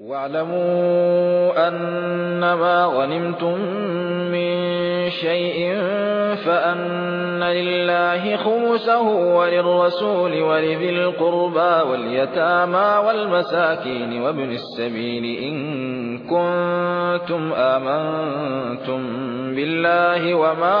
واعلموا أنما غنمتم من شيء فأن لله خمسه وللرسول ولذي القربى واليتامى والمساكين وابن السبيل إن كنتم آمنتم بالله وما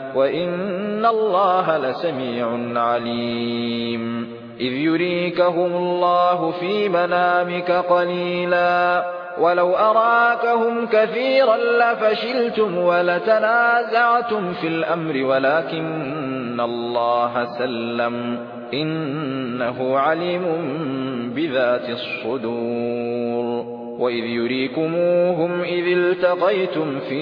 وإن الله لسميع عليم. إذ يريكهم الله في منامك قليلا. ولو أراكهم كثيرا لفشلتم ولتنازعتم في الأمر ولكن الله سلم. إنه عليم بذات الصدور. وإذ يريكموهم إذ التقيتم في